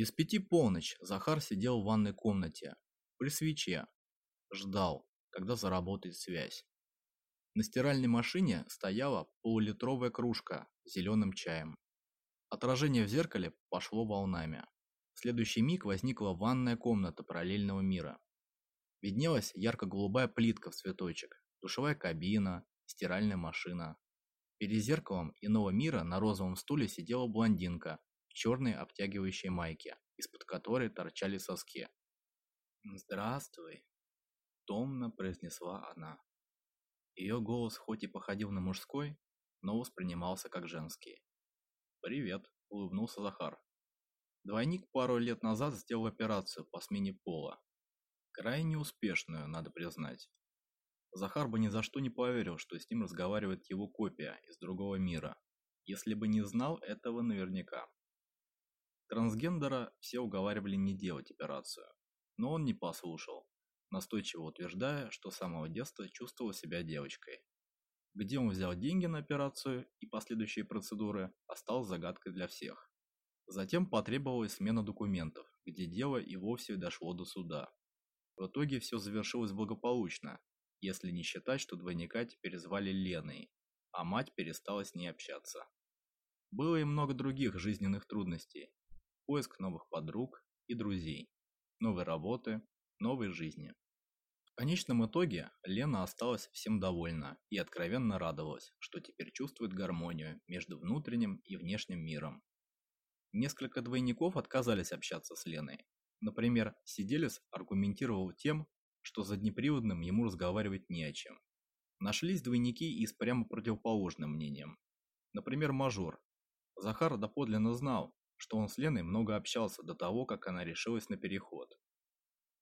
Без пяти полночь Захар сидел в ванной комнате, при свече, ждал, когда заработает связь. На стиральной машине стояла полулитровая кружка с зеленым чаем. Отражение в зеркале пошло волнами. В следующий миг возникла ванная комната параллельного мира. Виднелась ярко-голубая плитка в цветочек, душевая кабина, стиральная машина. Перед зеркалом иного мира на розовом стуле сидела блондинка черной обтягивающей майке, из-под которой торчали соски. «Здравствуй», – томно произнесла она. Ее голос хоть и походил на мужской, но воспринимался как женский. «Привет», – улыбнулся Захар. Двойник пару лет назад сделал операцию по смене пола. Крайне успешную, надо признать. Захар бы ни за что не поверил, что с ним разговаривает его копия из другого мира, если бы не знал этого наверняка. Трансгендера все уговаривали не делать операцию, но он не послушал, настойчиво утверждая, что с самого детства чувствовал себя девочкой. Где он взял деньги на операцию и последующие процедуры, осталось загадкой для всех. Затем потребовалась смена документов, где дело и вовсе дошло до суда. В итоге все завершилось благополучно, если не считать, что двойника теперь звали Леной, а мать перестала с ней общаться. Было и много других жизненных трудностей. Поиск новых подруг и друзей, новой работы, новой жизни. В конечном итоге Лена осталась всем довольна и откровенно радовалась, что теперь чувствует гармонию между внутренним и внешним миром, Несколько двойников отказались общаться с Леной. Например, Сиделец аргументировал тем, что за днеприводным ему разговаривать не о чем. Нашлись двойники и с прямо противоположным мнением. Например, мажор. Захар доподлинно знал, что он с Леной много общался до того, как она решилась на переход.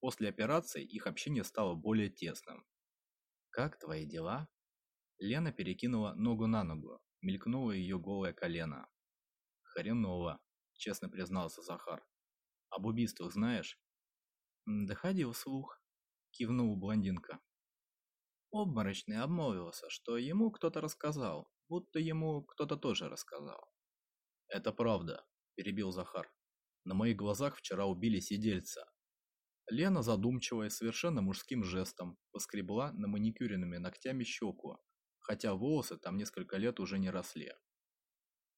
После операции их общение стало более тесным. «Как твои дела?» Лена перекинула ногу на ногу, мелькнуло ее голое колено. «Хреново», честно признался Захар. Об убийствах знаешь? Доходил слух, кивнула блондинка. Обморочный обмолвился, что ему кто-то рассказал, будто ему кто-то тоже рассказал. Это правда, перебил Захар. На моих глазах вчера убили сидельца. Лена, задумчивая, совершенно мужским жестом, поскребла на маникюренными ногтями щеку, хотя волосы там несколько лет уже не росли.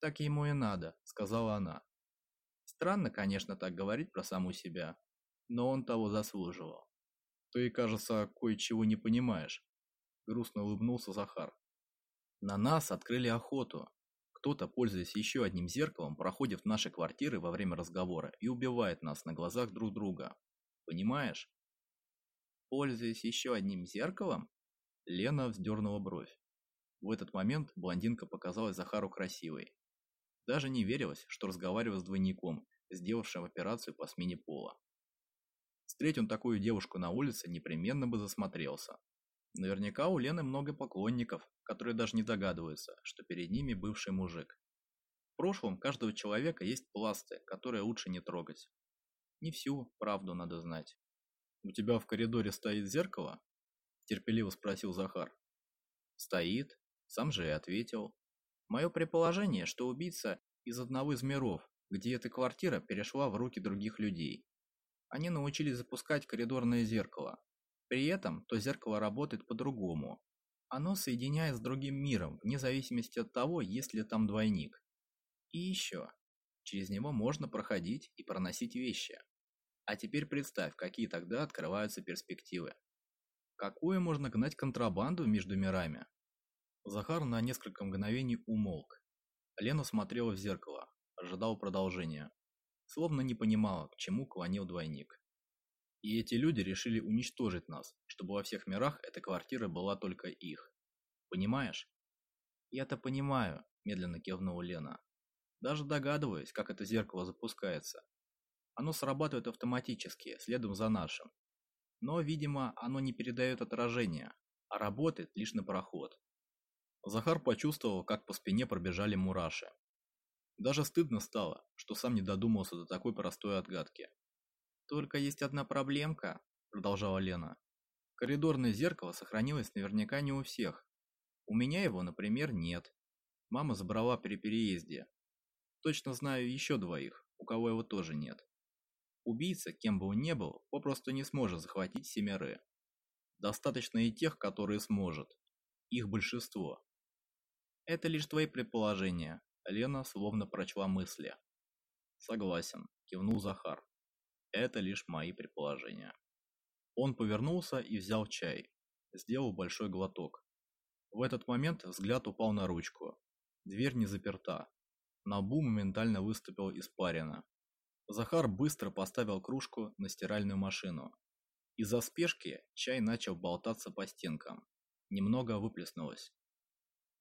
«Так ему и надо», — сказала она. Странно, конечно, так говорить про саму себя, но он того заслуживал. Ты, кажется, кое-чего не понимаешь. Грустно улыбнулся Захар. На нас открыли охоту. Кто-то, пользуясь еще одним зеркалом, проходит в наши квартиры во время разговора и убивает нас на глазах друг друга. Понимаешь? Пользуясь еще одним зеркалом? Лена вздернула бровь. В этот момент блондинка показалась Захару красивой. Даже не верилось, что разговаривал с двойником, сделавшим операцию по смене пола. Встреть он такую девушку на улице, непременно бы засмотрелся. Наверняка у Лены много поклонников, которые даже не догадываются, что перед ними бывший мужик. В прошлом каждого человека есть пласты, которые лучше не трогать. Не всю правду надо знать. «У тебя в коридоре стоит зеркало?» – терпеливо спросил Захар. «Стоит», – сам же и ответил. Мое предположение, что убийца из одного из миров, где эта квартира перешла в руки других людей. Они научились запускать коридорное зеркало. При этом то зеркало работает по-другому. Оно соединяет с другим миром, вне зависимости от того, есть ли там двойник. И еще. Через него можно проходить и проносить вещи. А теперь представь, какие тогда открываются перспективы. Какую можно гнать контрабанду между мирами? Захар на несколько мгновений умолк. Лена смотрела в зеркало, ожидал продолжения. Словно не понимала, к чему клонил двойник. И эти люди решили уничтожить нас, чтобы во всех мирах эта квартира была только их. Понимаешь? Я-то понимаю, медленно кивнула Лена. Даже догадываюсь, как это зеркало запускается. Оно срабатывает автоматически, следом за нашим. Но, видимо, оно не передает отражение, а работает лишь на проход. Захар почувствовал, как по спине пробежали мураши. Даже стыдно стало, что сам не додумался до такой простой отгадки. «Только есть одна проблемка», – продолжала Лена. «Коридорное зеркало сохранилось наверняка не у всех. У меня его, например, нет. Мама забрала при переезде. Точно знаю еще двоих, у кого его тоже нет. Убийца, кем бы он ни был, попросту не сможет захватить семеры. Достаточно и тех, которые сможет. Их большинство. Это лишь твои предположения. Лена словно прочла мысли. Согласен, кивнул Захар. Это лишь мои предположения. Он повернулся и взял чай. Сделал большой глоток. В этот момент взгляд упал на ручку. Дверь не заперта. На лбу моментально выступил испарина. Захар быстро поставил кружку на стиральную машину. Из-за спешки чай начал болтаться по стенкам. Немного выплеснулось.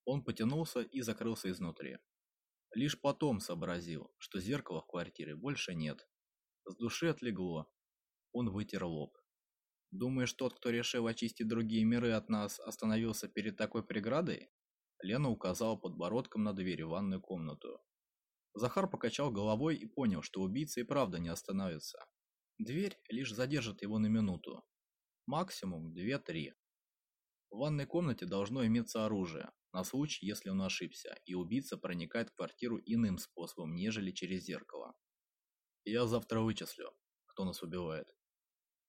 Он потянулся и закрылся изнутри. Лишь потом сообразил, что зеркала в квартире больше нет. С души отлегло. Он вытер лоб. Думаешь, тот, кто решил очистить другие миры от нас, остановился перед такой преградой? Лена указала подбородком на дверь в ванную комнату. Захар покачал головой и понял, что убийца и правда не остановится. Дверь лишь задержит его на минуту. Максимум 2-3. В ванной комнате должно иметься оружие, на случай, если он ошибся, и убийца проникает в квартиру иным способом, нежели через зеркало. Я завтра вычислю, кто нас убивает.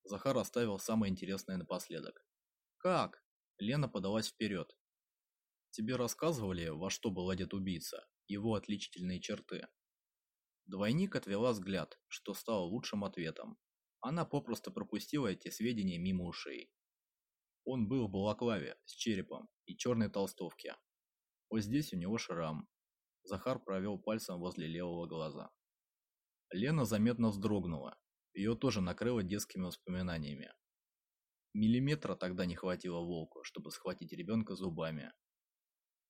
Захар оставил самое интересное напоследок. Как? Лена подалась вперед. Тебе рассказывали, во что был одет убийца, его отличительные черты? Двойник отвела взгляд, что стало лучшим ответом. Она попросту пропустила эти сведения мимо ушей. Он был в балаклаве с черепом и черной толстовке. Вот здесь у него шрам. Захар провел пальцем возле левого глаза. Лена заметно вздрогнула. Ее тоже накрыло детскими воспоминаниями. Миллиметра тогда не хватило волку, чтобы схватить ребенка зубами.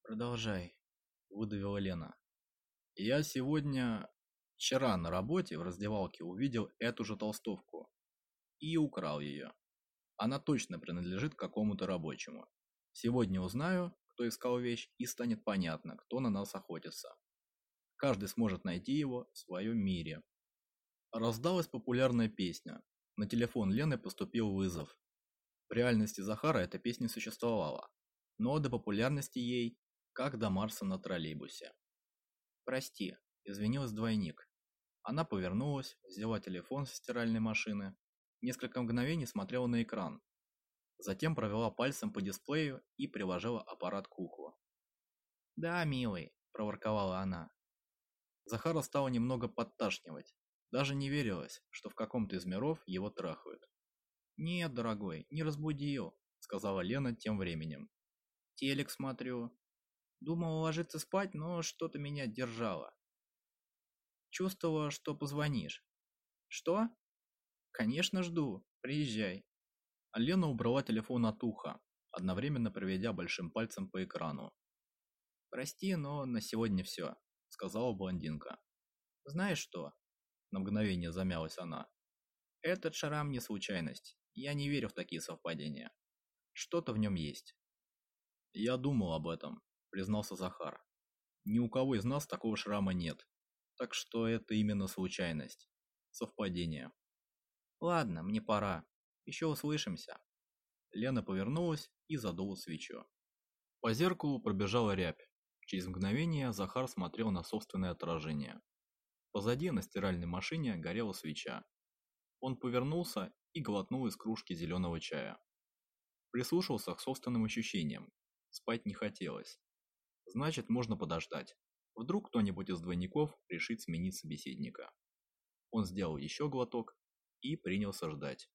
«Продолжай», – выдавила Лена. «Я сегодня, вчера на работе в раздевалке увидел эту же толстовку и украл ее. Она точно принадлежит какому-то рабочему. Сегодня узнаю, кто искал вещь, и станет понятно, кто на нас охотится. Каждый сможет найти его в своем мире. Раздалась популярная песня. На телефон Лены поступил вызов. В реальности Захара эта песня существовала, но до популярности ей, как до Марса на троллейбусе. «Прости», – извинилась двойник. Она повернулась, взяла телефон со стиральной машины Несколько мгновений смотрела на экран. Затем провела пальцем по дисплею и приложила аппарат к уху. «Да, милый», – проворковала она. Захара стало немного подташнивать. Даже не верилось, что в каком-то из миров его трахают. «Нет, дорогой, не разбудил», – сказала Лена тем временем. «Телек смотрю. Думала ложиться спать, но что-то меня держало. Чувствовала, что позвонишь. Что? Конечно, жду. Приезжай. А Лена убрала телефон от уха, одновременно проведя большим пальцем по экрану. Прости, но на сегодня все, сказала блондинка. Знаешь что? На мгновение замялась она. Этот шрам не случайность. Я не верю в такие совпадения. Что-то в нем есть. Я думал об этом, признался Захар. Ни у кого из нас такого шрама нет. Так что это именно случайность. Совпадение. Ладно, мне пора. Еще услышимся. Лена повернулась и задула свечу. По зеркалу пробежала рябь. Через мгновение Захар смотрел на собственное отражение. Позади на стиральной машине горела свеча. Он повернулся и глотнул из кружки зеленого чая. Прислушался к собственным ощущениям. Спать не хотелось. Значит, можно подождать. Вдруг кто-нибудь из двойников решит сменить собеседника. Он сделал еще глоток и принялся ждать.